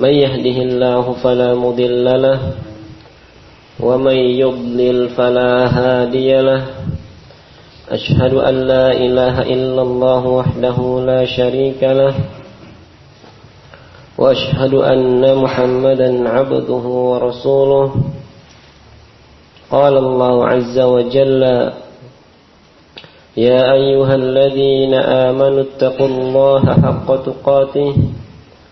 من يهده الله فلا مضل له ومن يضلل فلا هادي له. أشهد أن لا إله إلا الله وحده لا شريك له وأشهد أن محمدا عبده ورسوله. قال الله عز وجل يا أيها الذين آمنوا اتقوا الله حق تقاته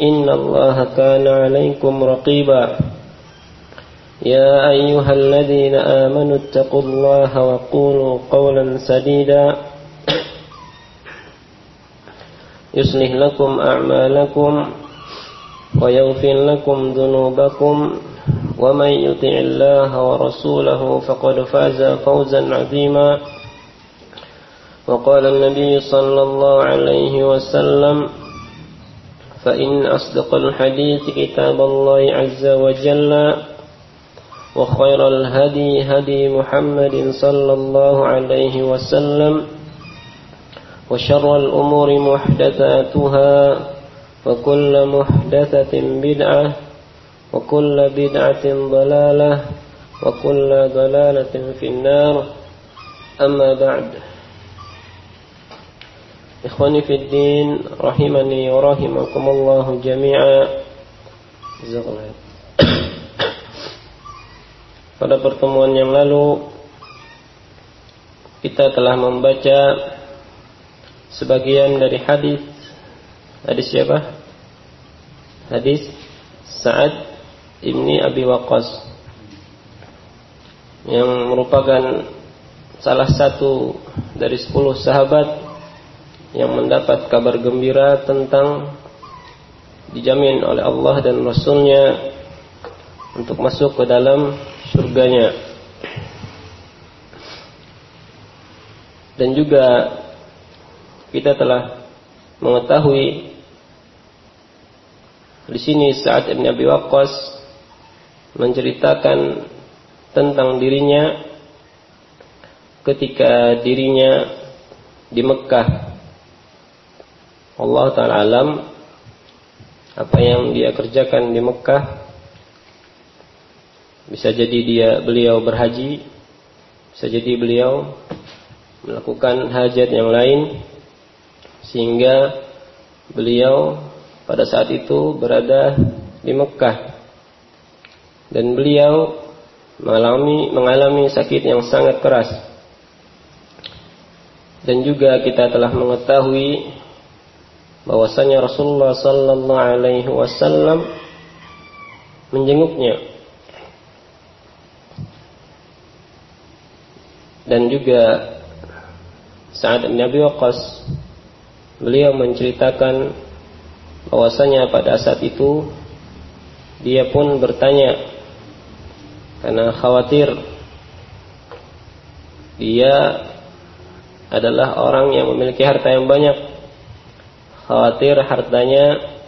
إن الله كان عليكم رقيبا. يا أيها الذين آمنوا اتقوا الله وقولوا قولا سديدا. يصلح لكم أعمالكم ويغفر لكم ذنوبكم. ومن يطع الله ورسوله فقد فاز فوزا عظيما. وقال النبي صلى الله عليه وسلم فإن أصدق الحديث كتاب الله عز وجل وخير الهدي هدي محمد صلى الله عليه وسلم وشر الأمور محدثاتها وكل محدثة بدعة وكل بدعة ضلالة وكل ضلالة في النار. أما بعد Ikhwani fi din rahimani wa rahimakumullah jami'a. Pada pertemuan yang lalu kita telah membaca sebagian dari hadis hadis siapa? Hadis Sa'ad ibni Abi Waqqas yang merupakan salah satu dari sepuluh sahabat yang mendapat kabar gembira tentang dijamin oleh Allah dan Rasulnya untuk masuk ke dalam surganya. Dan juga kita telah mengetahui di sini saat Ibn Abi Waqqas menceritakan tentang dirinya ketika dirinya di Mekah Allah Ta'ala alam apa yang dia kerjakan di Mekah. Bisa jadi dia beliau berhaji bisa jadi beliau melakukan hajat yang lain sehingga beliau pada saat itu berada di Mekah. Dan beliau mengalami mengalami sakit yang sangat keras. Dan juga kita telah mengetahui bahwasanya Rasulullah sallallahu alaihi wasallam menjenguknya. Dan juga saat Nabi Waqqas beliau menceritakan bahwasanya pada saat itu dia pun bertanya karena khawatir dia adalah orang yang memiliki harta yang banyak khawatir hartanya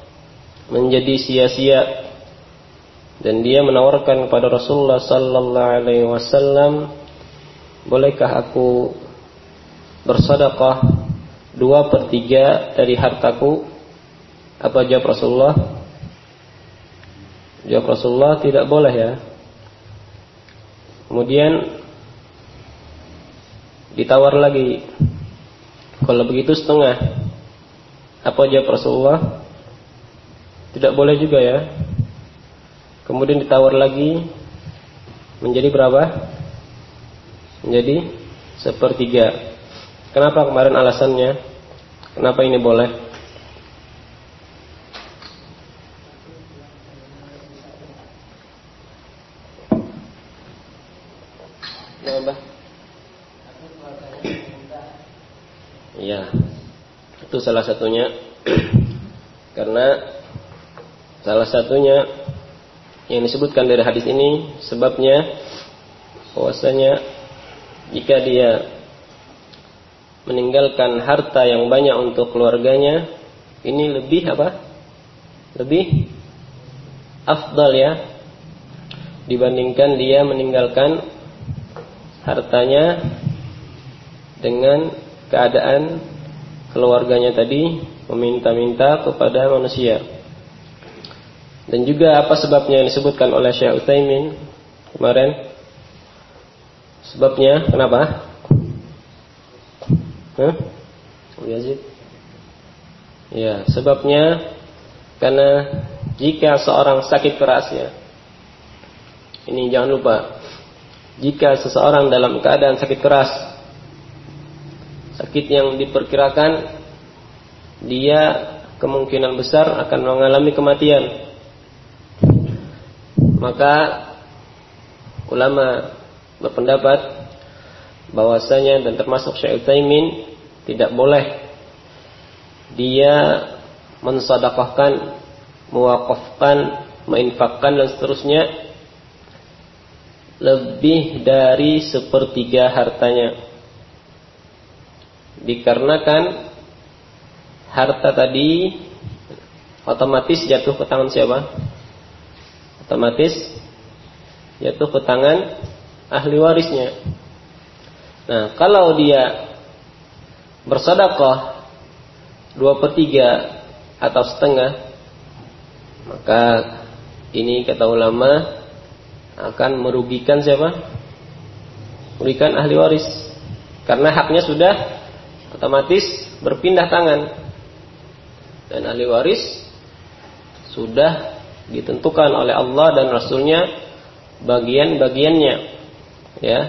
menjadi sia-sia. Dan dia menawarkan kepada Rasulullah sallallahu alaihi wasallam bolehkah aku bersedekah dua per tiga dari hartaku? Apa jawab Rasulullah? Jawab Rasulullah tidak boleh ya. Kemudian ditawar lagi kalau begitu setengah apa jawab Rasulullah? Tidak boleh juga ya. Kemudian ditawar lagi, menjadi berapa? Menjadi sepertiga. Kenapa kemarin alasannya? Kenapa ini boleh? Nambah. Iya. Itu salah satunya. Karena salah satunya yang disebutkan dari hadis ini sebabnya bahwasanya jika dia meninggalkan harta yang banyak untuk keluarganya ini lebih apa? Lebih afdal ya dibandingkan dia meninggalkan hartanya dengan keadaan keluarganya tadi meminta-minta kepada manusia. Dan juga apa sebabnya yang disebutkan oleh Syekh Utsaimin kemarin? Sebabnya kenapa? Hah? Yazid? Ya, sebabnya karena jika seorang sakit keras ya. Ini jangan lupa. Jika seseorang dalam keadaan sakit keras, sakit yang diperkirakan dia kemungkinan besar akan mengalami kematian. Maka ulama berpendapat bahwasanya dan termasuk Syekh Utsaimin tidak boleh dia mensadaqahkan, mewakafkan, menginfakkan dan seterusnya lebih dari sepertiga hartanya. Dikarenakan harta tadi otomatis jatuh ke tangan siapa? Otomatis jatuh ke tangan ahli warisnya. Nah, kalau dia bersedekah dua per tiga atau setengah, maka ini kata ulama akan merugikan siapa? Merugikan ahli waris. Karena haknya sudah otomatis berpindah tangan. Dan ahli waris sudah ditentukan oleh Allah dan Rasulnya bagian-bagiannya. Ya,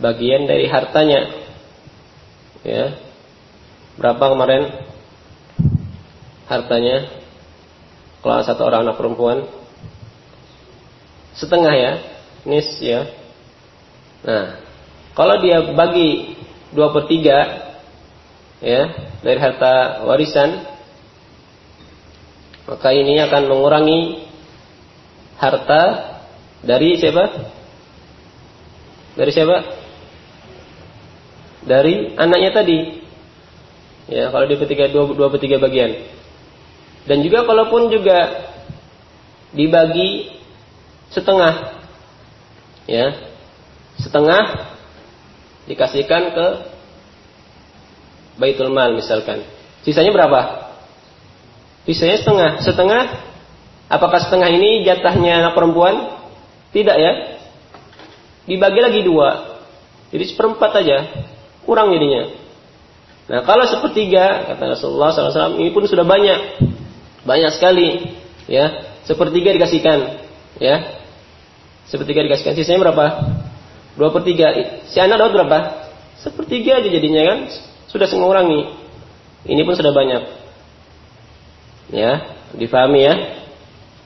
bagian dari hartanya. Ya. Berapa kemarin hartanya? Kalau satu orang anak perempuan setengah ya, nis ya. Nah, kalau dia bagi dua per tiga ya dari harta warisan, maka ini akan mengurangi harta dari siapa? Dari siapa? Dari anaknya tadi. Ya, kalau di ketiga dua, dua per tiga bagian. Dan juga kalaupun juga dibagi setengah, ya, setengah dikasihkan ke baitul mal misalkan. Sisanya berapa? Sisanya setengah. Setengah, apakah setengah ini jatahnya anak perempuan? Tidak ya. Dibagi lagi dua. Jadi seperempat aja. Kurang jadinya. Nah kalau sepertiga, kata Rasulullah SAW, ini pun sudah banyak. Banyak sekali. ya Sepertiga dikasihkan. ya Sepertiga dikasihkan. Sisanya berapa? Dua per tiga. Si anak dapat berapa? Sepertiga aja jadinya kan. Sudah mengurangi. Ini pun sudah banyak. Ya, difahami ya.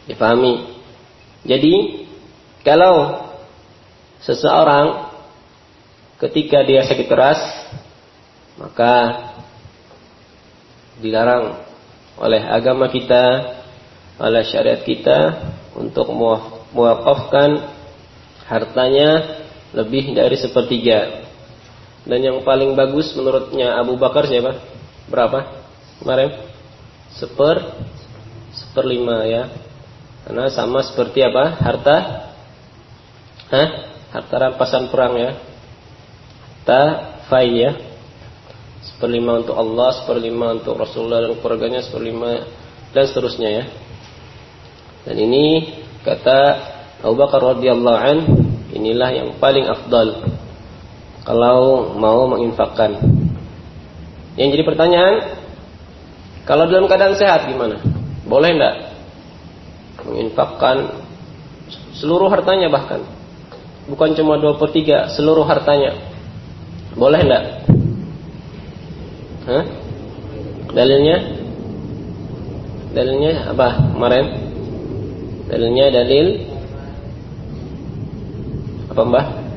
Difahami. Jadi, kalau seseorang ketika dia sakit keras, maka dilarang oleh agama kita, oleh syariat kita untuk mewakafkan hartanya lebih dari sepertiga. Dan yang paling bagus menurutnya Abu Bakar siapa? Berapa? Kemarin? Seper seperlima ya. Karena sama seperti apa? Harta Hah? Harta rampasan perang ya. Harta fai ya. Seperlima untuk Allah, seperlima untuk Rasulullah dan keluarganya, seperlima dan seterusnya ya. Dan ini kata Abu Bakar radhiyallahu an inilah yang paling afdal kalau mau menginfakkan. Yang jadi pertanyaan, kalau dalam keadaan sehat gimana? Boleh enggak menginfakkan seluruh hartanya bahkan? bukan cuma dua per tiga seluruh hartanya. Boleh enggak? Hah? Dalilnya? Dalilnya apa kemarin? Dalilnya dalil apa mbah?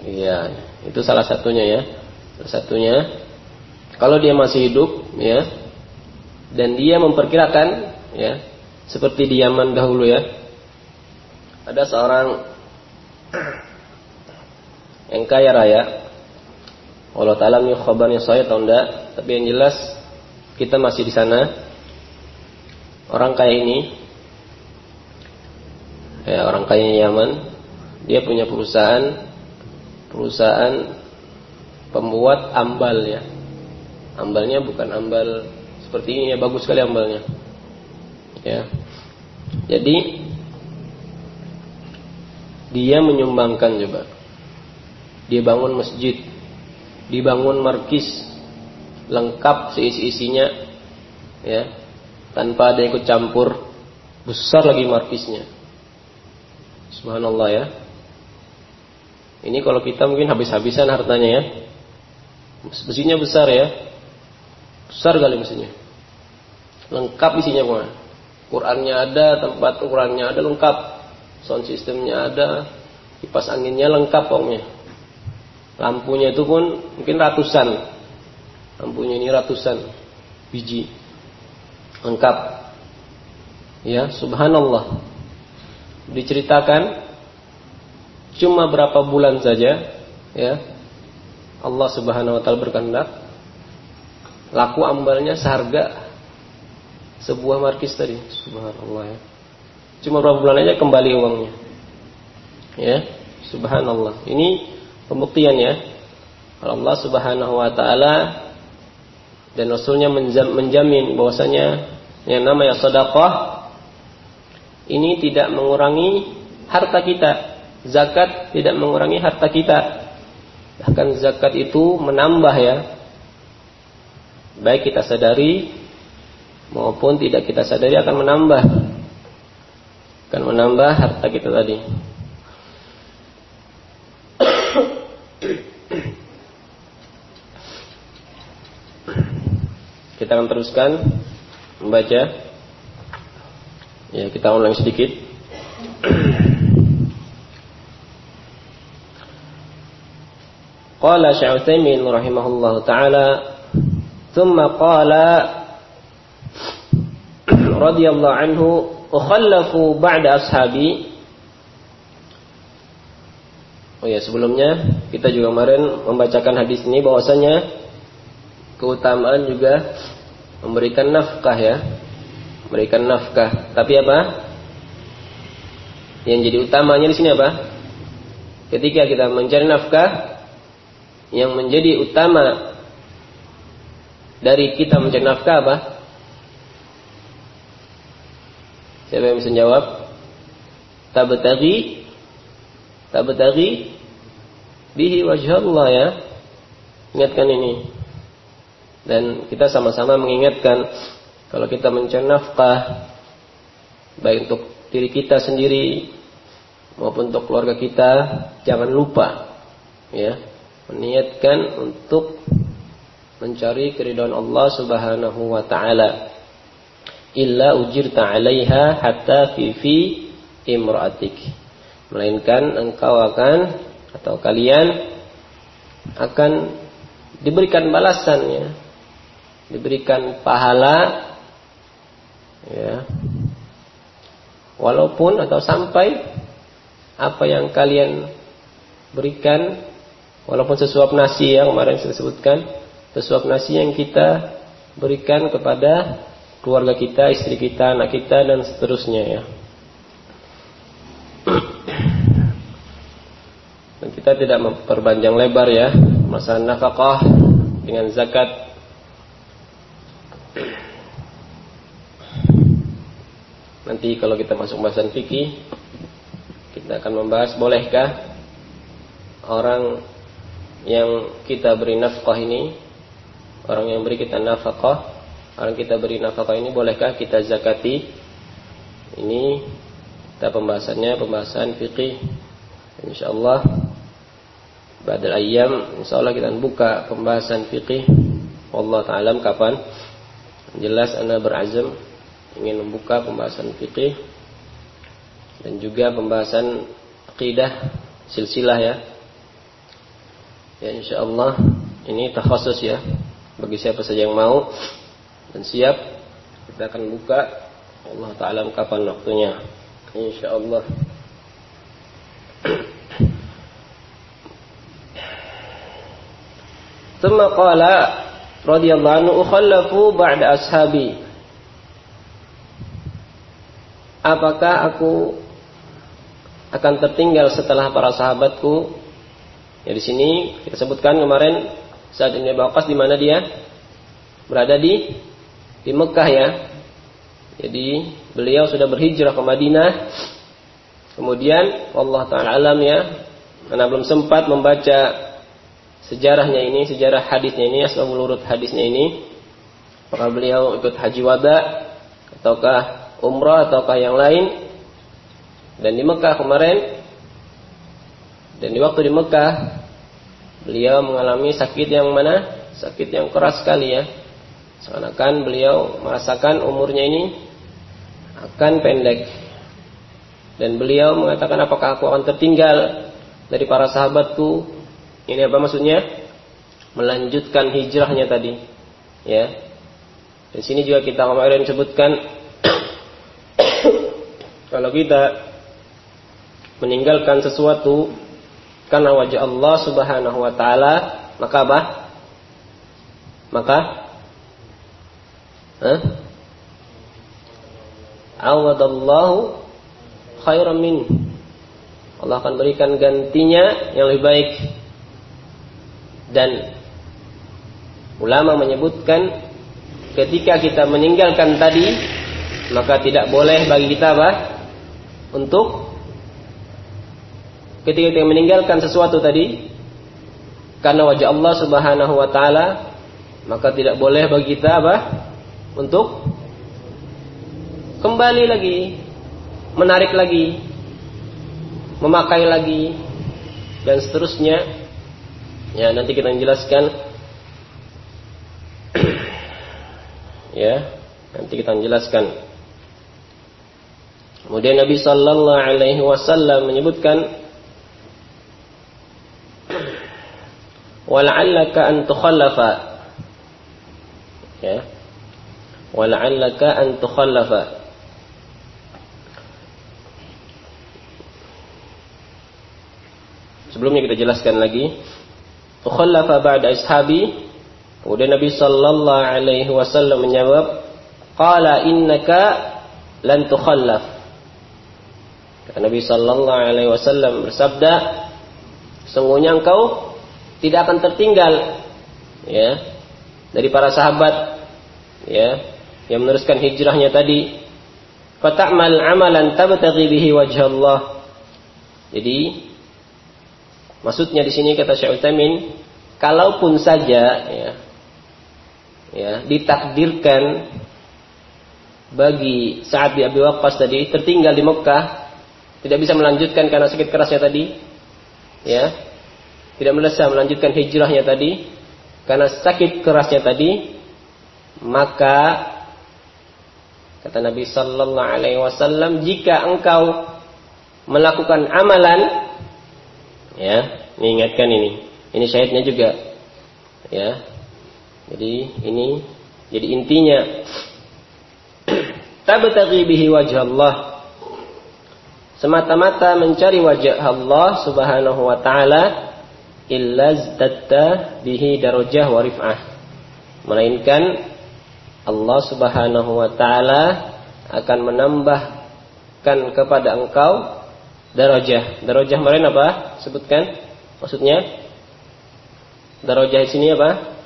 Iya, itu salah satunya ya. Salah satunya kalau dia masih hidup ya dan dia memperkirakan ya seperti di zaman dahulu ya. Ada seorang yang kaya raya. Allah taala khabarnya saya atau enggak, tapi yang jelas kita masih di sana. Orang kaya ini ya orang kaya Yaman, dia punya perusahaan perusahaan pembuat ambal ya. Ambalnya bukan ambal seperti ini ya, bagus sekali ambalnya. Ya. Jadi dia menyumbangkan coba. Dia bangun masjid, dibangun markis lengkap seisi-isinya ya. Tanpa ada ikut campur. Besar lagi markisnya. Subhanallah ya. Ini kalau kita mungkin habis-habisan hartanya ya. Mesinnya besar ya. Besar kali mesinnya. Lengkap isinya semua. Qurannya ada, tempat Qurannya ada lengkap. Sound systemnya ada, kipas anginnya lengkap pokoknya. Lampunya itu pun mungkin ratusan. Lampunya ini ratusan biji. Lengkap. Ya, subhanallah. Diceritakan cuma berapa bulan saja ya Allah Subhanahu wa taala berkehendak laku ambalnya seharga sebuah markis tadi. Subhanallah ya. Cuma berapa bulan aja kembali uangnya ya. Subhanallah. Ini pembuktian ya. Allah Subhanahu wa taala dan Rasulnya menjamin bahwasanya yang namanya sedekah ini tidak mengurangi harta kita zakat tidak mengurangi harta kita. Bahkan zakat itu menambah ya. Baik kita sadari maupun tidak kita sadari akan menambah. Akan menambah harta kita tadi. Kita akan teruskan membaca. Ya, kita ulang sedikit. Qala Syekh Utsaimin rahimahullahu taala, "Tsumma qala radhiyallahu anhu, "Ukhallafu ba'da ashabi." Oh ya, sebelumnya kita juga kemarin membacakan hadis ini bahwasanya keutamaan juga memberikan nafkah ya. Memberikan nafkah. Tapi apa? Yang jadi utamanya di sini apa? Ketika kita mencari nafkah, yang menjadi utama dari kita mencari nafkah apa? Siapa yang bisa jawab? Tabtaghi tabtaghi bihi wajah Allah ya. Ingatkan ini. Dan kita sama-sama mengingatkan kalau kita mencari nafkah baik untuk diri kita sendiri maupun untuk keluarga kita jangan lupa ya meniatkan untuk mencari keridhaan Allah Subhanahu wa taala. Illa ujirta 'alaiha hatta fi fi imra'atik. Melainkan engkau akan atau kalian akan diberikan balasannya, diberikan pahala ya. Walaupun atau sampai apa yang kalian berikan Walaupun sesuap nasi yang kemarin saya sebutkan, sesuap nasi yang kita berikan kepada keluarga kita, istri kita, anak kita dan seterusnya ya. Dan kita tidak memperpanjang lebar ya masalah nafkah dengan zakat. Nanti kalau kita masuk bahasan fikih kita akan membahas bolehkah orang yang kita beri nafkah ini orang yang beri kita nafkah, orang kita beri nafkah ini bolehkah kita zakati? Ini kita pembahasannya pembahasan fikih. Insyaallah pada ayam insyaallah kita buka pembahasan fikih. Allah taala kapan? Jelas anda berazam ingin membuka pembahasan fikih dan juga pembahasan akidah silsilah ya. Ya insyaallah ini takhasus ya bagi siapa saja yang mau dan siap kita akan buka Allah taala kapan waktunya insyaallah ثم قال رضي الله عنه أخلف بعد أصحابي Apakah aku akan tertinggal setelah para sahabatku? Ya di sini kita sebutkan kemarin saat ini Bakas di mana dia berada di di Mekah ya. Jadi beliau sudah berhijrah ke Madinah. Kemudian Allah taala alam ya, karena belum sempat membaca sejarahnya ini, sejarah hadisnya ini, asbabul urut hadisnya ini. Apakah beliau ikut haji wada ataukah umrah ataukah yang lain? Dan di Mekah kemarin dan di waktu di Mekah beliau mengalami sakit yang mana? Sakit yang keras sekali ya. Seakan-akan beliau merasakan umurnya ini akan pendek. Dan beliau mengatakan apakah aku akan tertinggal dari para sahabatku? Ini apa maksudnya? Melanjutkan hijrahnya tadi. Ya. Di sini juga kita kemarin sebutkan kalau kita meninggalkan sesuatu karena wajah Allah Subhanahu wa taala, maka apa? Maka Hah? Awadallahu khairan min. Allah akan berikan gantinya yang lebih baik. Dan ulama menyebutkan ketika kita meninggalkan tadi maka tidak boleh bagi kita apa? Untuk ketika kita meninggalkan sesuatu tadi karena wajah Allah Subhanahu wa taala maka tidak boleh bagi kita apa? Untuk kembali lagi menarik lagi memakai lagi dan seterusnya. Ya nanti kita jelaskan ya nanti kita jelaskan kemudian Nabi Sallallahu Alaihi Wasallam menyebutkan wala'allaka an tukhallafa. Ya. Wala'allaka an tukhallafa. Sebelumnya kita jelaskan lagi. Tukhallafa ba'da ashabi. Kemudian Nabi sallallahu alaihi wasallam menjawab qala innaka lan tukhallaf. Nabi sallallahu alaihi wasallam bersabda sungguhnya engkau tidak akan tertinggal ya dari para sahabat ya yang meneruskan hijrahnya tadi. Fata'mal amalan tabtaghi bihi wajh Allah. Jadi maksudnya di sini kata Syekh Utsaimin kalaupun saja ya ya ditakdirkan bagi saat di Abi Waqqas tadi tertinggal di Mekah tidak bisa melanjutkan karena sakit kerasnya tadi ya tidak melesah melanjutkan hijrahnya tadi karena sakit kerasnya tadi maka kata Nabi sallallahu alaihi wasallam jika engkau melakukan amalan ya ingatkan ini. Ini syahidnya juga ya. Jadi ini jadi intinya. Tabtaghi bihi wajah Allah. Semata-mata mencari wajah Allah Subhanahu wa taala illa zdatta bihi darajah wa rif'ah melainkan Allah Subhanahu wa taala akan menambahkan kepada engkau darajah. Darajah kemarin apa? Sebutkan maksudnya darajah di sini apa?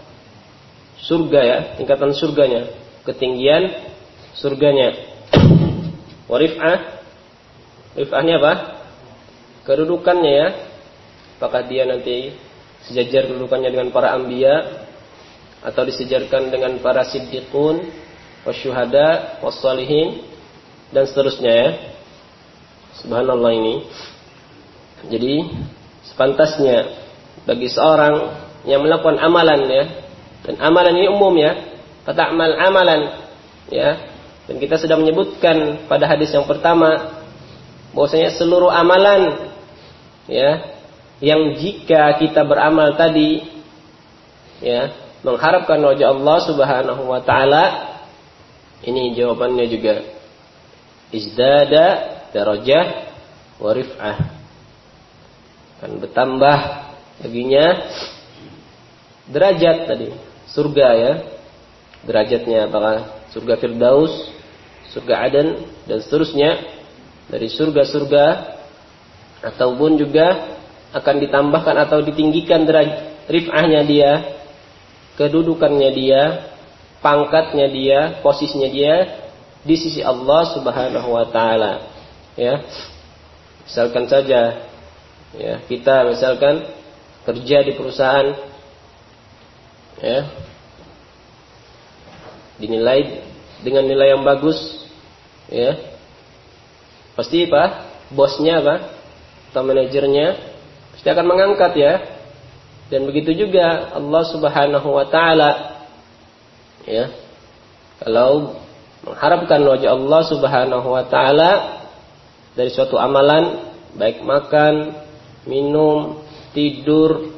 Surga ya, tingkatan surganya, ketinggian surganya. Warif'ah Rif'ahnya apa? Kedudukannya ya, apakah dia nanti sejajar kedudukannya dengan para ambia atau disejarkan dengan para siddiqun, wasyuhada, wassalihin dan seterusnya ya. Subhanallah ini. Jadi sepantasnya bagi seorang yang melakukan amalan ya dan amalan ini umum ya kata amal amalan ya dan kita sudah menyebutkan pada hadis yang pertama bahwasanya seluruh amalan ya yang jika kita beramal tadi ya mengharapkan wajah Allah Subhanahu wa taala ini jawabannya juga. Izdada darajah wa rif'ah. Akan bertambah baginya derajat tadi. Surga ya. Derajatnya apakah surga Firdaus surga Aden dan seterusnya. Dari surga-surga ataupun juga akan ditambahkan atau ditinggikan rifahnya dia kedudukannya dia pangkatnya dia posisinya dia di sisi Allah Subhanahu wa taala. Ya. Misalkan saja ya kita misalkan kerja di perusahaan ya dinilai dengan nilai yang bagus ya. Pasti apa? Bosnya apa? Atau manajernya pasti akan mengangkat ya dan begitu juga Allah Subhanahu wa taala ya kalau mengharapkan wajah Allah Subhanahu wa taala dari suatu amalan baik makan, minum, tidur,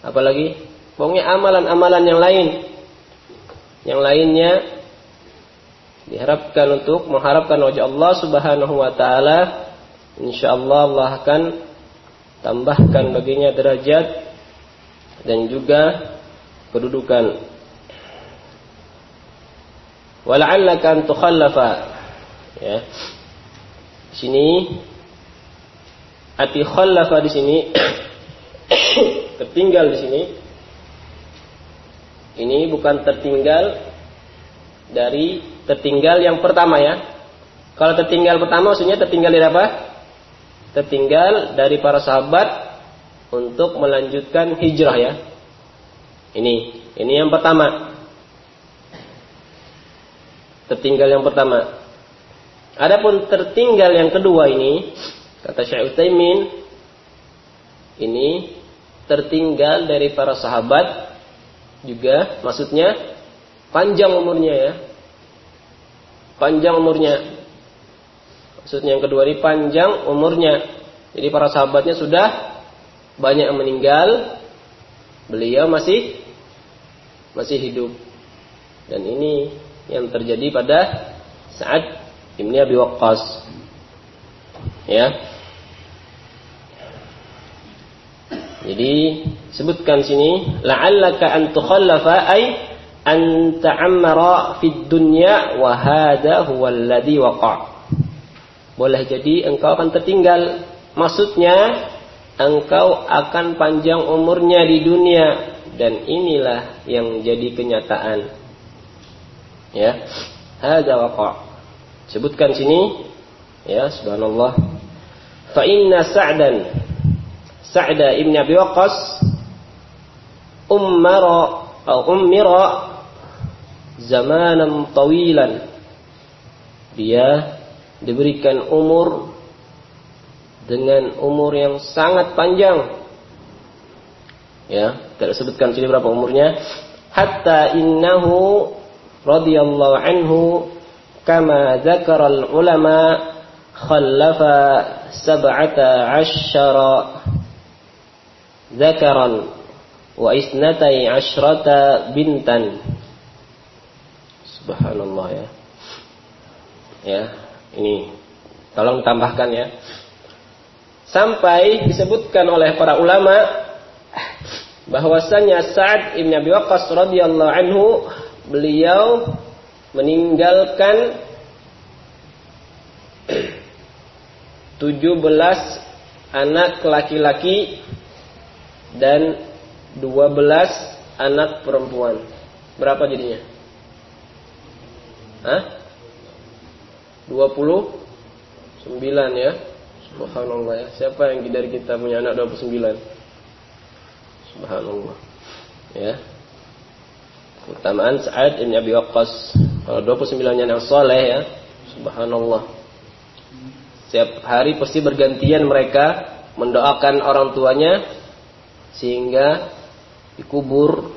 apalagi pokoknya amalan-amalan yang lain. Yang lainnya diharapkan untuk mengharapkan wajah Allah Subhanahu wa taala. Insyaallah Allah akan tambahkan baginya derajat dan juga kedudukan. Wala'allaka an tukhallafa. Ya. Sini Ati khallafa di sini tertinggal di sini. Ini bukan tertinggal dari tertinggal yang pertama ya. Kalau tertinggal pertama maksudnya tertinggal dari apa? Tertinggal dari para sahabat untuk melanjutkan hijrah ya. Ini, ini yang pertama. Tertinggal yang pertama. Adapun tertinggal yang kedua ini Kata Syekh Utsaimin, ini tertinggal dari para sahabat juga maksudnya panjang umurnya ya. Panjang umurnya. Maksudnya yang kedua ini panjang umurnya. Jadi para sahabatnya sudah banyak yang meninggal, beliau masih masih hidup. Dan ini yang terjadi pada saat Ibnu Abi Waqqas. Ya. Jadi sebutkan sini la'allaka an tukhallafa ay an ta'ammara fid dunya wa hadha huwa alladhi waqa'. Boleh jadi engkau akan tertinggal. Maksudnya engkau akan panjang umurnya di dunia dan inilah yang jadi kenyataan. Ya. Hadza waqa'. Sebutkan sini ya subhanallah. Fa inna Sa'dan Sa'da ibn Abi Waqqas ummara atau ummira zamanan tawilan dia diberikan umur dengan umur yang sangat panjang. Ya tidak sebutkan sini berapa umurnya. Hatta innahu radhiyallahu anhu kama dzakara ulama khallafa sab'ata asyara zakaran wa isnatai asyrata bintan. Subhanallah ya. Ya ini tolong tambahkan ya sampai disebutkan oleh para ulama bahwasanya Sa'ad Ibn Abi Waqqas radhiyallahu anhu beliau meninggalkan 17 anak laki-laki dan 12 anak perempuan. Berapa jadinya? Hah? 29 ya. Subhanallah ya. Siapa yang dari kita punya anak 29? Subhanallah. Ya. Keutamaan Sa'ad bin Abi Waqqas. Kalau 29-nya yang soleh ya, subhanallah. Setiap hari pasti bergantian mereka mendoakan orang tuanya sehingga dikubur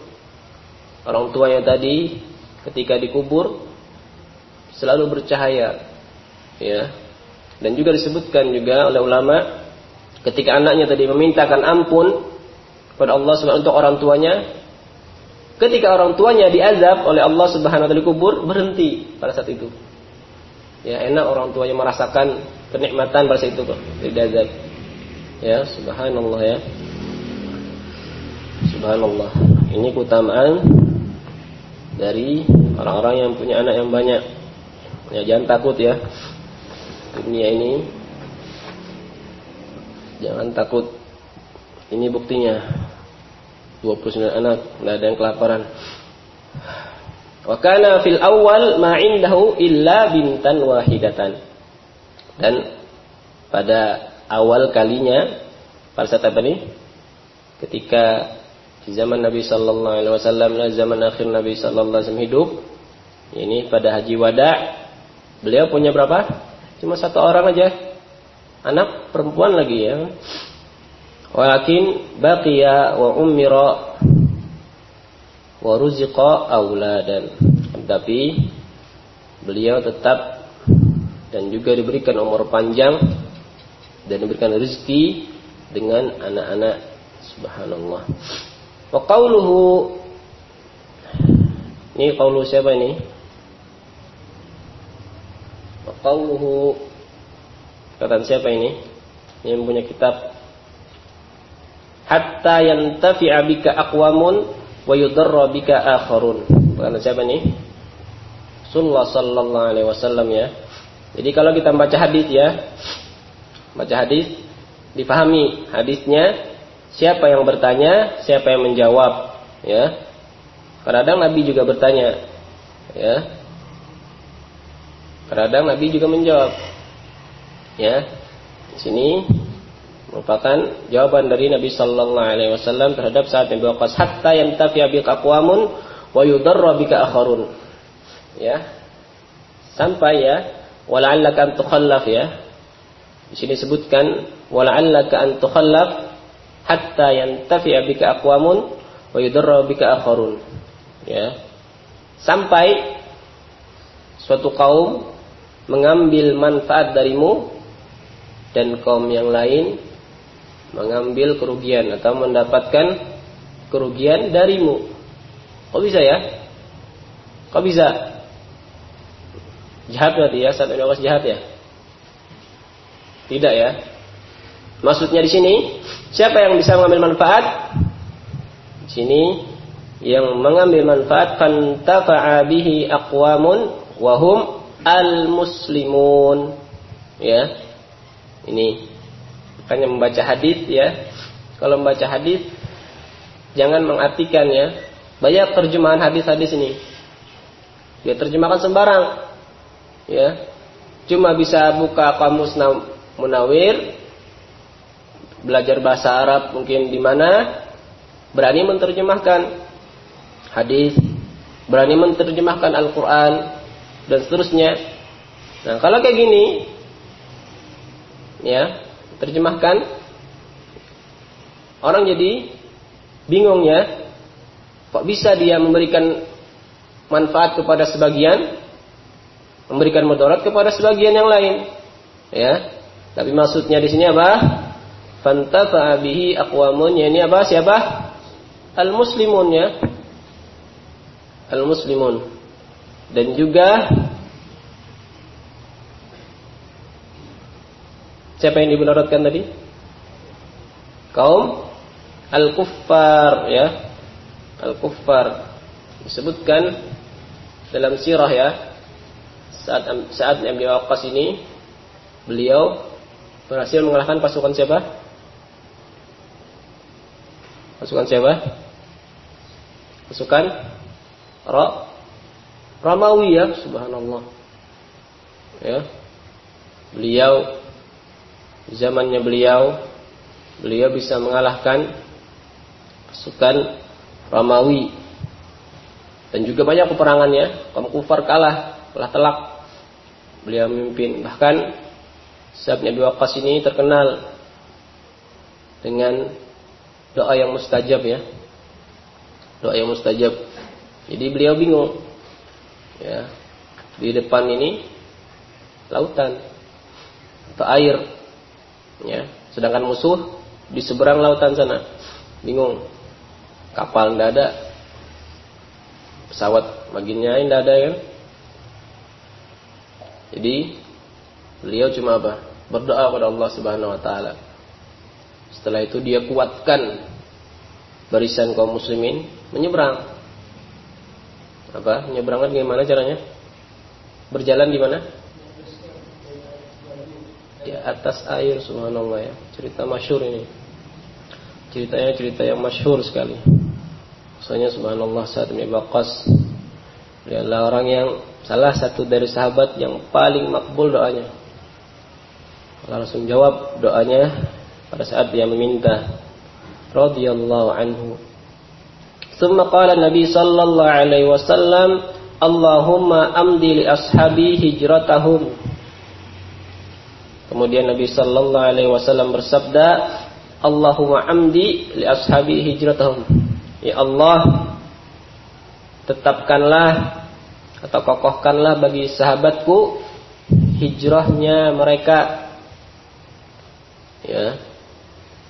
orang tuanya tadi ketika dikubur selalu bercahaya ya. Dan juga disebutkan juga oleh ulama ketika anaknya tadi memintakan ampun kepada Allah Subhanahu untuk orang tuanya ketika orang tuanya diazab oleh Allah Subhanahu wa dikubur berhenti pada saat itu. Ya enak orang tuanya merasakan kenikmatan pada saat itu kok diazab. Ya subhanallah ya. Subhanallah. Ini keutamaan dari orang-orang yang punya anak yang banyak. Ya jangan takut ya dunia ini jangan takut. Ini buktinya. 29 anak tidak ada yang kelaparan. Wa kana fil awal ma indahu illa bintan wahidatan. Dan pada awal kalinya pada saat apa nih ketika di zaman Nabi Sallallahu Alaihi Wasallam zaman akhir Nabi Sallallahu Alaihi Wasallam hidup ini pada haji wada beliau punya berapa Cuma satu orang aja. Anak perempuan lagi ya. Walakin baqiya wa ummira wa ruziqa auladan. Tapi beliau tetap dan juga diberikan umur panjang dan diberikan rezeki dengan anak-anak subhanallah. Wa qauluhu ini qaulu siapa ini? Qauluhu kata siapa ini? Yang punya kitab Hatta yantafi'a bika aqwamun wa yudarra bika akharun. Kata siapa ini? Rasulullah sallallahu alaihi wasallam ya. Jadi kalau kita baca hadis ya, baca hadis dipahami hadisnya siapa yang bertanya, siapa yang menjawab, ya. Kadang Nabi juga bertanya, ya. Kadang Nabi juga menjawab. Ya. Di sini merupakan jawaban dari Nabi sallallahu alaihi wasallam terhadap saat yang Waqqas hatta yantafi'a bika aqwamun wa yudarra bika akharun. Ya. Sampai ya wala'allaka an tukhallaf ya. Di sini sebutkan wala'allaka an tukhallaf hatta yantafi'a bika aqwamun wa yudarra bika akharun. Ya. Sampai suatu kaum mengambil manfaat darimu dan kaum yang lain mengambil kerugian atau mendapatkan kerugian darimu. Kok bisa ya? Kok bisa? Jahat berarti ya, saat Allah jahat ya? Tidak ya? Maksudnya di sini, siapa yang bisa mengambil manfaat? Di sini yang mengambil manfaat fantafa'a bihi aqwamun wahum al-muslimun. Ya. Ini makanya membaca hadis ya. Kalau membaca hadis jangan mengartikan ya. Banyak terjemahan hadis-hadis ini. Dia terjemahkan sembarang. Ya. Cuma bisa buka kamus munawir, belajar bahasa Arab mungkin di mana berani menerjemahkan hadis, berani menerjemahkan Al-Qur'an, dan seterusnya. Nah, kalau kayak gini, ya, terjemahkan, orang jadi bingung ya, kok bisa dia memberikan manfaat kepada sebagian, memberikan mudarat kepada sebagian yang lain, ya. Tapi maksudnya di sini apa? Fantafa'a bihi aqwamun, ya ini apa? Siapa? Al-muslimun ya. Al-muslimun dan juga siapa yang dibenaratkan tadi? Kaum al-kuffar ya. Al-kuffar disebutkan dalam sirah ya. Saat saat Nabi Waqqas ini beliau berhasil mengalahkan pasukan siapa? Pasukan siapa? Pasukan Ra Ramawi ya, subhanallah. Ya. Beliau zamannya beliau beliau bisa mengalahkan pasukan Ramawi Dan juga banyak peperangannya, kaum kufar kalah, telah telak. Beliau memimpin. Bahkan Sa'ad Abi Waqqas ini terkenal dengan doa yang mustajab ya. Doa yang mustajab. Jadi beliau bingung. Ya. Di depan ini lautan atau air. Ya. Sedangkan musuh di seberang lautan sana. Bingung. Kapal tidak ada. Pesawat baginya tidak ada kan. Jadi beliau cuma apa? Berdoa kepada Allah Subhanahu wa taala. Setelah itu dia kuatkan barisan kaum muslimin menyeberang. Apa? Menyeberangkan gimana caranya? Berjalan di mana? Di atas air subhanallah ya. Cerita masyhur ini. Ceritanya cerita yang masyhur sekali. Maksudnya subhanallah saat ini Waqqas dia adalah orang yang salah satu dari sahabat yang paling makbul doanya. Langsung jawab doanya pada saat dia meminta radhiyallahu anhu. ثم قال النبي صلى الله عليه وسلم اللهم أمضي لأصحابي هجرتهم Kemudian Nabi Sallallahu Alaihi Wasallam bersabda, Allahumma amdi li ashabi hijratahum. Ya Allah, tetapkanlah atau kokohkanlah bagi sahabatku hijrahnya mereka. Ya,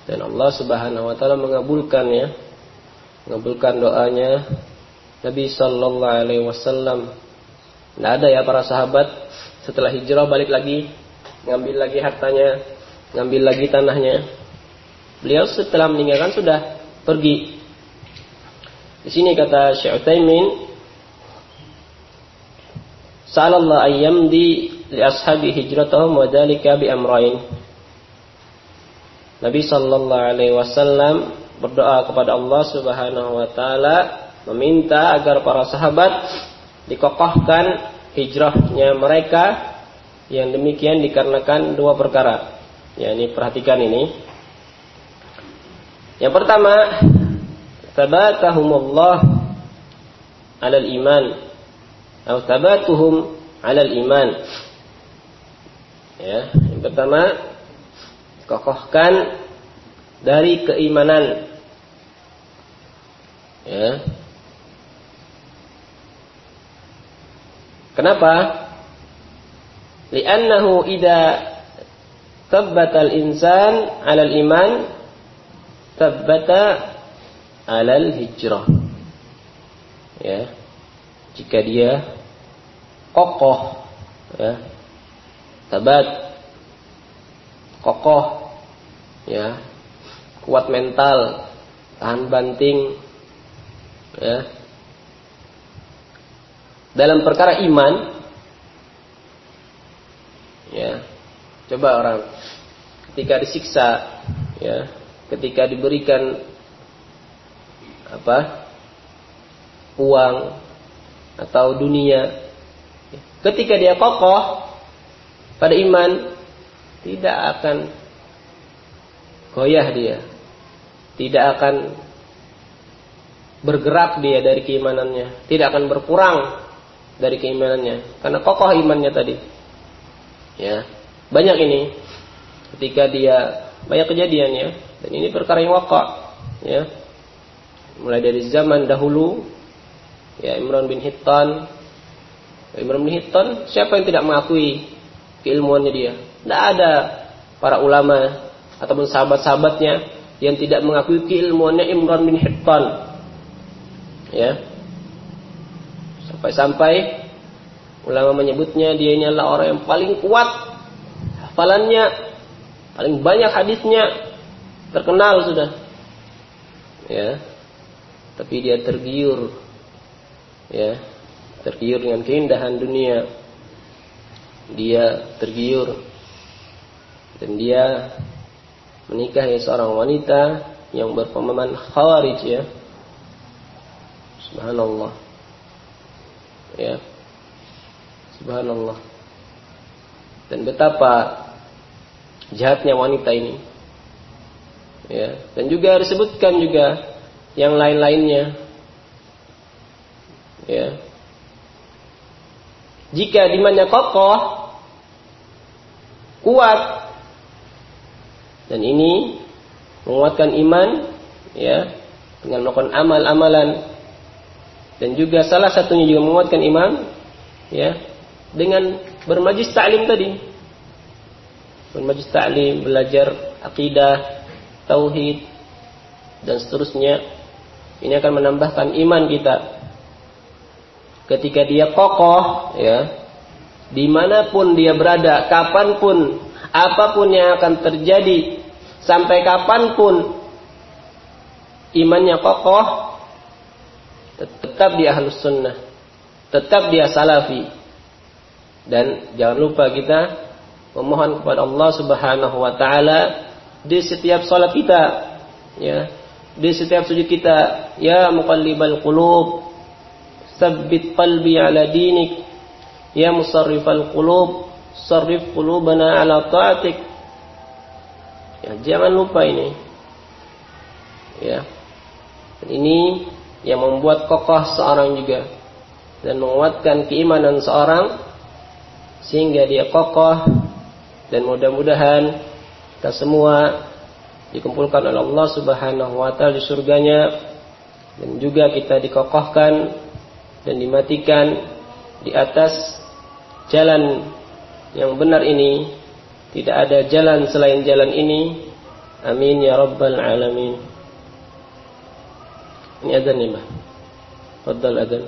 dan Allah Subhanahu wa taala mengabulkan ya. Mengabulkan doanya Nabi sallallahu alaihi wasallam. Tidak ada ya para sahabat setelah hijrah balik lagi ngambil lagi hartanya, ngambil lagi tanahnya. Beliau setelah meninggalkan sudah pergi. Di sini kata Syekh Utsaimin Sallallahu ayyamdi li ashabi hijratahum wa dzalika bi amrain. Nabi sallallahu alaihi wasallam berdoa kepada Allah Subhanahu wa taala meminta agar para sahabat dikokohkan hijrahnya mereka yang demikian dikarenakan dua perkara. Ya, ini perhatikan ini. Yang pertama, tabatahumullah alal iman atau tabatuhum alal iman. Ya, yang pertama kokohkan dari keimanan. Ya. Kenapa? Li'annahu idza thabbata al-insan 'ala al-iman thabbata 'ala al-hijrah. Ya. Jika dia kokoh ya. Tabat kokoh ya kuat mental tahan banting ya dalam perkara iman ya coba orang ketika disiksa ya ketika diberikan apa uang atau dunia ketika dia kokoh pada iman tidak akan goyah dia. Tidak akan bergerak dia dari keimanannya. Tidak akan berkurang dari keimanannya. Karena kokoh imannya tadi. Ya, banyak ini. Ketika dia banyak kejadian ya. Dan ini perkara yang wakak. Ya. Mulai dari zaman dahulu. Ya, Imran bin Hittan. Imran bin Hittan, siapa yang tidak mengakui keilmuannya dia? Tidak ada para ulama ataupun sahabat-sahabatnya yang tidak mengakui keilmuannya Imran bin Hittan. Ya. Sampai-sampai ulama menyebutnya dia ini adalah orang yang paling kuat hafalannya, paling banyak hadisnya, terkenal sudah. Ya. Tapi dia tergiur. Ya. Tergiur dengan keindahan dunia. Dia tergiur dan dia menikahi seorang wanita yang berpemahaman khawarij ya. Subhanallah. Ya. Subhanallah. Dan betapa jahatnya wanita ini. Ya, dan juga disebutkan juga yang lain-lainnya. ya. Jika imannya kokoh, kuat, dan ini menguatkan iman, ya, dengan melakukan amal-amalan, dan juga salah satunya juga menguatkan iman, ya, dengan bermajlis taklim tadi. Bermajlis taklim, belajar akidah, tauhid, dan seterusnya. Ini akan menambahkan iman kita ketika dia kokoh ya di mana pun dia berada kapan pun apa pun yang akan terjadi sampai kapan pun imannya kokoh tetap dia halus sunnah tetap dia salafi dan jangan lupa kita memohon kepada Allah Subhanahu wa taala di setiap salat kita ya di setiap sujud kita ya muqallibal qulub Sabbit qalbi ala dinik. Ya musarrifal qulub. Sarrif qulubana ala ta'atik. Ya, jangan lupa ini. Ya. Ini yang membuat kokoh seorang juga dan menguatkan keimanan seorang sehingga dia kokoh dan mudah-mudahan kita semua dikumpulkan oleh Allah Subhanahu wa taala di surganya dan juga kita dikokohkan dan dimatikan di atas jalan yang benar ini tidak ada jalan selain jalan ini. Amin ya rabbal alamin. Ini azan nih mbak? Faddal azan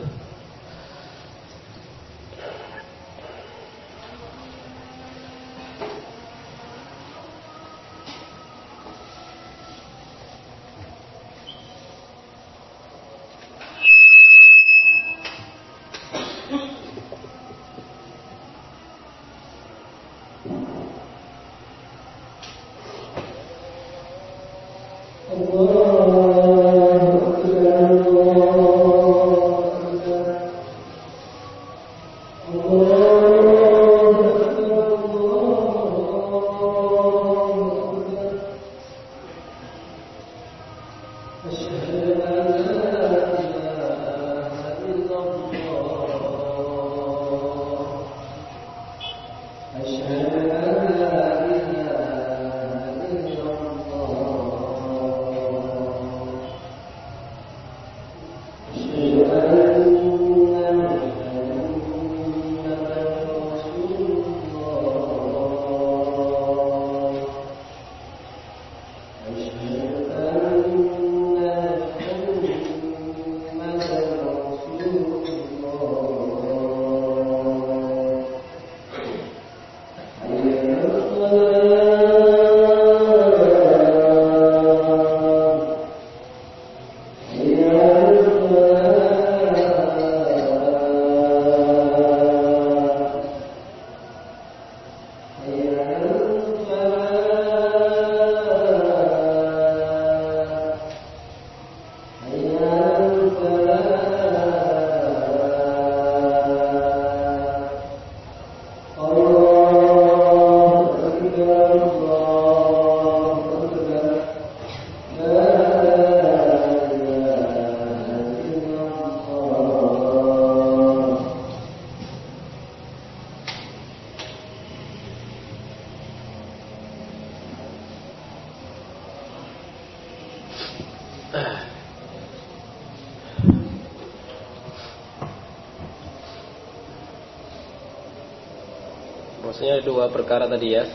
Maksudnya dua perkara tadi ya.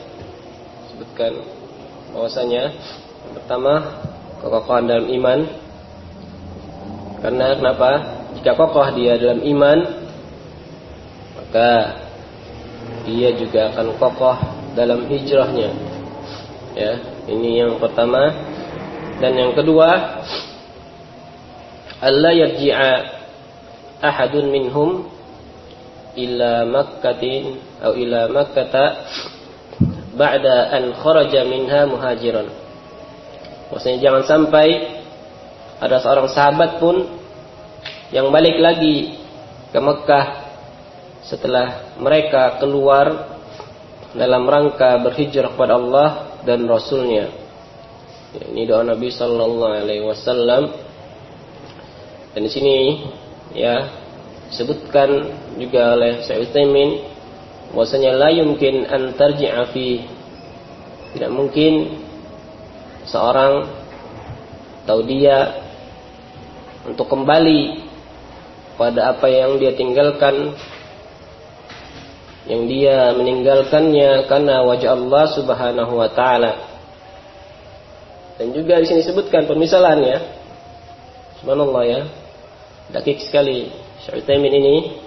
Sebutkan bahwasanya pertama kekokohan dalam iman. Karena kenapa? Jika kokoh dia dalam iman maka dia juga akan kokoh dalam hijrahnya. Ya ini yang pertama dan yang kedua Allah yarji'a ahadun minhum illa makkatin atau ila makkata ba'da an kharaja minha muhajiran maksudnya jangan sampai ada seorang sahabat pun yang balik lagi ke Mekah setelah mereka keluar dalam rangka berhijrah kepada Allah dan Rasulnya. Ini doa Nabi Sallallahu Alaihi Wasallam dan di sini ya disebutkan juga oleh Syekh Utsaimin bahwasanya la yumkin an tidak mungkin seorang atau dia untuk kembali pada apa yang dia tinggalkan yang dia meninggalkannya karena wajah Allah Subhanahu wa taala. Dan juga di sini disebutkan permisalan ya. Subhanallah ya. Dakik sekali Syekh ini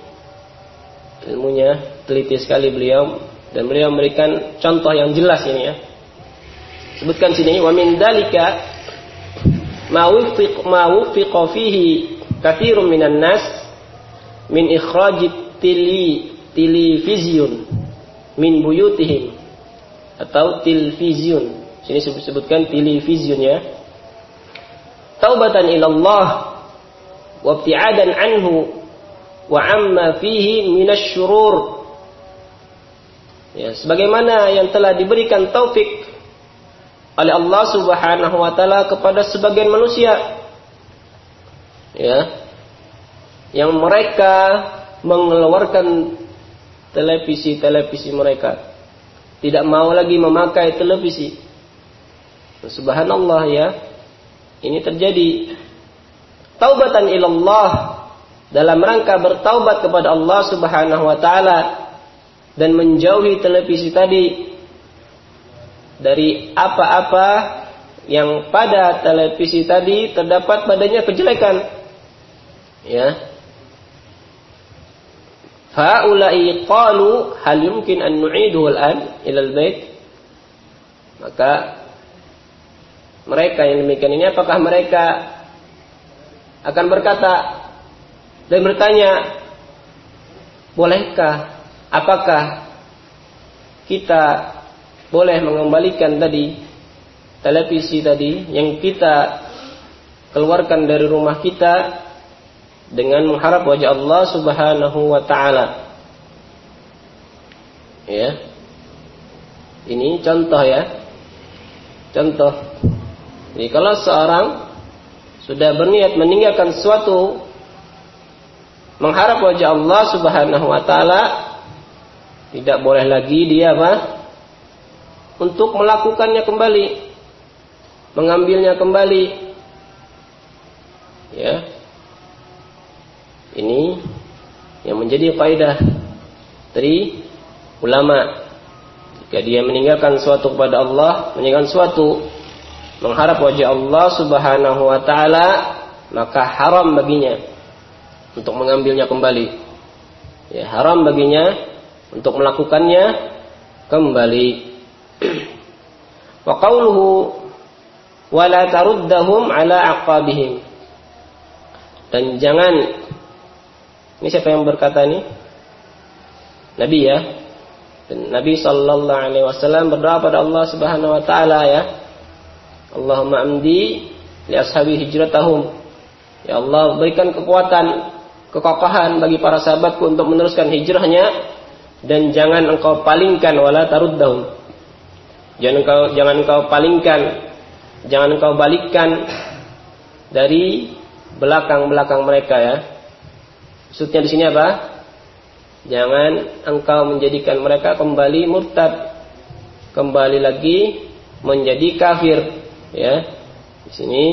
ilmunya teliti sekali beliau dan beliau memberikan contoh yang jelas ini ya. Sebutkan sini wa min dalika ma wufiq ma fihi katsirun minan nas min ikhraj tili televisiun min buyutihim atau televisiun sini sebutkan televisiun ya taubatan ilallah wa ibtiadan anhu wa amma fihi minasyurur ya sebagaimana yang telah diberikan taufik oleh Allah Subhanahu wa taala kepada sebagian manusia ya yang mereka mengeluarkan televisi-televisi mereka. Tidak mau lagi memakai televisi. Subhanallah ya. Ini terjadi. Taubatan ilallah dalam rangka bertaubat kepada Allah Subhanahu wa taala dan menjauhi televisi tadi dari apa-apa yang pada televisi tadi terdapat padanya kejelekan. Ya, Haulai qalu hal yumkin an nu'iduhu al-an ila al-bait? Maka mereka yang demikian ini apakah mereka akan berkata dan bertanya bolehkah apakah kita boleh mengembalikan tadi televisi tadi yang kita keluarkan dari rumah kita dengan mengharap wajah Allah Subhanahu wa taala. Ya. Ini contoh ya. Contoh. Jadi kalau seorang sudah berniat meninggalkan suatu mengharap wajah Allah Subhanahu wa taala tidak boleh lagi dia apa? Untuk melakukannya kembali. Mengambilnya kembali. Ya, ini yang menjadi kaidah dari ulama. Jika dia meninggalkan suatu kepada Allah, meninggalkan suatu mengharap wajah Allah Subhanahu wa taala, maka haram baginya untuk mengambilnya kembali. Ya, haram baginya untuk melakukannya kembali. wa qauluhu wala taruddahum ala aqabihim. Dan jangan ini siapa yang berkata ini? Nabi ya. Nabi Sallallahu Alaihi Wasallam berdoa pada Allah Subhanahu Wa Taala ya. Allahumma amdi li ashabi hijratahum. Ya Allah berikan kekuatan, kekokohan bagi para sahabatku untuk meneruskan hijrahnya dan jangan engkau palingkan wala taruddahum. Jangan engkau jangan engkau palingkan, jangan engkau balikkan dari belakang-belakang mereka ya Maksudnya di sini apa? Jangan engkau menjadikan mereka kembali murtad, kembali lagi menjadi kafir, ya. Di sini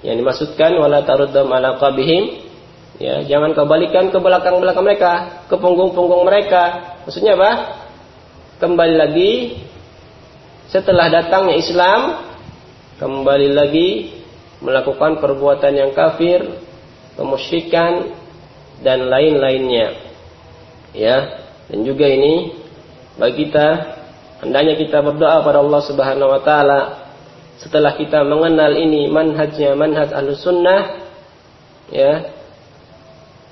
yang dimaksudkan wala taruddam ala qabihim, ya, jangan kau balikan ke belakang-belakang mereka, ke punggung-punggung mereka. Maksudnya apa? Kembali lagi setelah datangnya Islam, kembali lagi melakukan perbuatan yang kafir, kemusyrikan, dan lain-lainnya. Ya, dan juga ini bagi kita hendaknya kita berdoa pada Allah Subhanahu wa taala setelah kita mengenal ini manhajnya manhaj Ahlussunnah ya.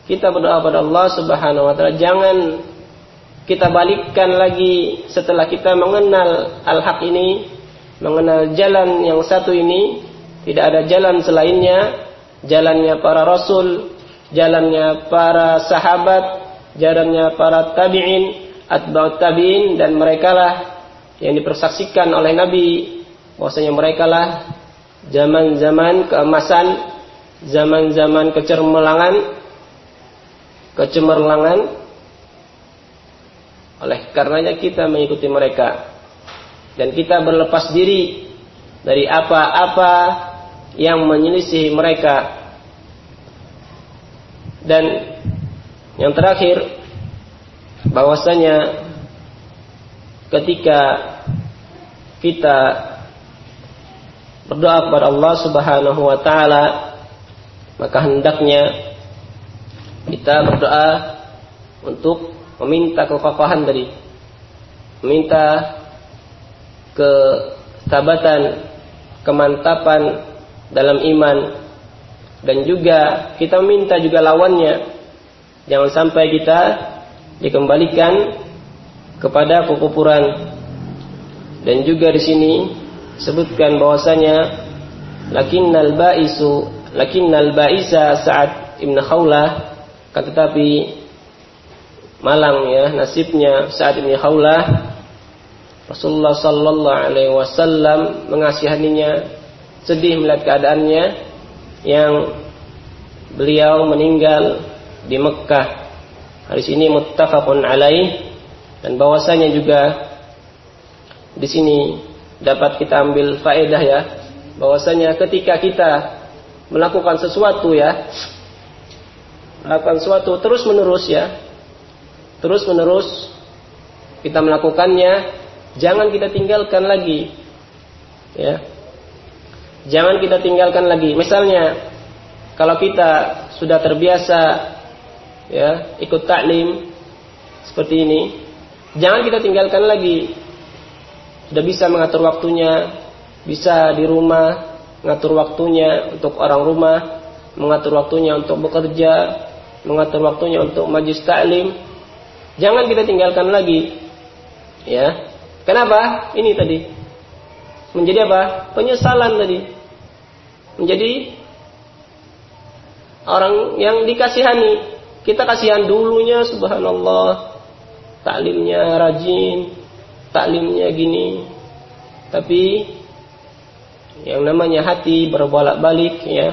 Kita berdoa pada Allah Subhanahu wa taala jangan kita balikkan lagi setelah kita mengenal al-haq ini, mengenal jalan yang satu ini, tidak ada jalan selainnya, jalannya para rasul, jalannya para sahabat, jalannya para tabi'in, atba'ut tabi'in dan mereka lah yang dipersaksikan oleh Nabi bahwasanya mereka lah zaman-zaman keemasan, zaman-zaman kecermelangan kecemerlangan. Oleh karenanya kita mengikuti mereka. Dan kita berlepas diri dari apa-apa yang menyelisih mereka. Dan yang terakhir bahwasanya ketika kita berdoa kepada Allah Subhanahu wa taala maka hendaknya kita berdoa untuk meminta kekokohan dari meminta kesabatan kemantapan dalam iman dan juga kita minta juga lawannya. Jangan sampai kita dikembalikan kepada kekufuran dan juga di sini sebutkan bahwasanya lakinnal baisu lakinnal baisa saat ibn Khawlah kan tetapi malang ya nasibnya saat ibn Khawlah. Rasulullah sallallahu alaihi wasallam mengasihaninya sedih melihat keadaannya yang beliau meninggal di Mekah Hadis ini muttafaqun alaih dan bahwasanya juga di sini dapat kita ambil faedah ya. Bahwasanya ketika kita melakukan sesuatu ya melakukan sesuatu terus menerus ya terus menerus kita melakukannya jangan kita tinggalkan lagi ya. Jangan kita tinggalkan lagi. Misalnya kalau kita sudah terbiasa ya ikut taklim seperti ini jangan kita tinggalkan lagi sudah bisa mengatur waktunya bisa di rumah mengatur waktunya untuk orang rumah mengatur waktunya untuk bekerja mengatur waktunya untuk majlis taklim jangan kita tinggalkan lagi. Ya. Kenapa? Ini tadi. Menjadi apa? Penyesalan tadi. Menjadi orang yang dikasihani. Kita kasihan dulunya subhanallah. Taklimnya rajin, taklimnya gini. Tapi yang namanya hati berbolak-balik ya.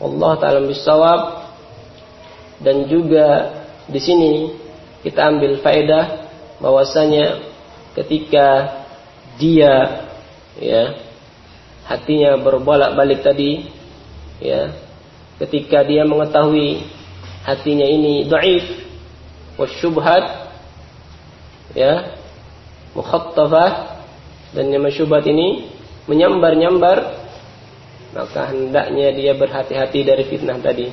Allah taala bisawab dan juga di sini kita ambil faedah bahwasanya ketika dia ya hatinya berbolak-balik tadi ya ketika dia mengetahui hatinya ini dhaif wasyubhat ya mukhattafah dan syubhat ini menyambar-nyambar maka hendaknya dia berhati-hati dari fitnah tadi.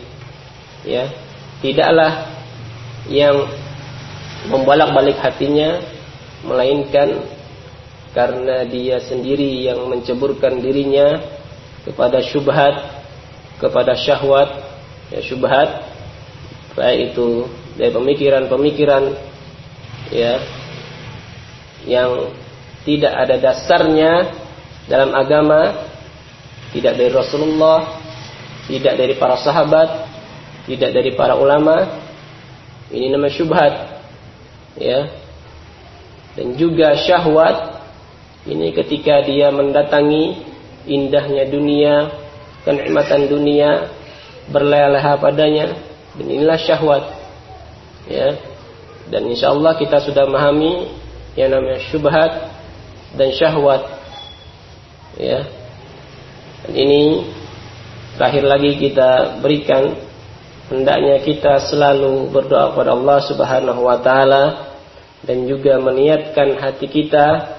Ya tidaklah yang membolak-balik hatinya melainkan karena dia sendiri yang menceburkan dirinya kepada syubhat kepada syahwat. Ya syubhat baik itu dari pemikiran-pemikiran ya yang tidak ada dasarnya dalam agama, tidak dari Rasulullah, tidak dari para sahabat, tidak dari para ulama. Ini nama syubhat. Ya. Dan juga syahwat ini ketika dia mendatangi indahnya dunia, kenikmatan dunia, berleha-leha padanya, dan inilah syahwat. Ya. Dan insya Allah kita sudah memahami yang namanya syubhat dan syahwat. Ya. Dan ini terakhir lagi kita berikan hendaknya kita selalu berdoa kepada Allah Subhanahu wa taala dan juga meniatkan hati kita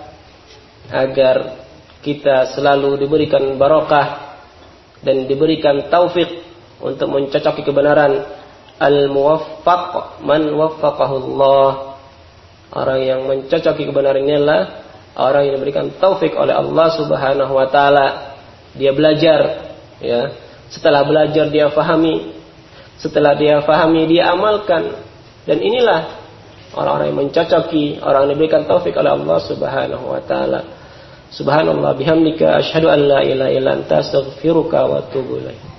agar kita selalu diberikan barokah dan diberikan taufik untuk mencocoki kebenaran al-muwaffaq man waffaqahu Allah. Orang yang mencocoki kebenaran ini adalah orang yang diberikan taufik oleh Allah Subhanahu wa taala. Dia belajar ya. Setelah belajar dia fahami. Setelah dia fahami dia amalkan. Dan inilah orang-orang yang mencocoki, orang yang diberikan taufik oleh Allah Subhanahu wa taala. Subhanallah bihamdika asyhadu an la ilaha illa anta astaghfiruka wa atubu ilaik.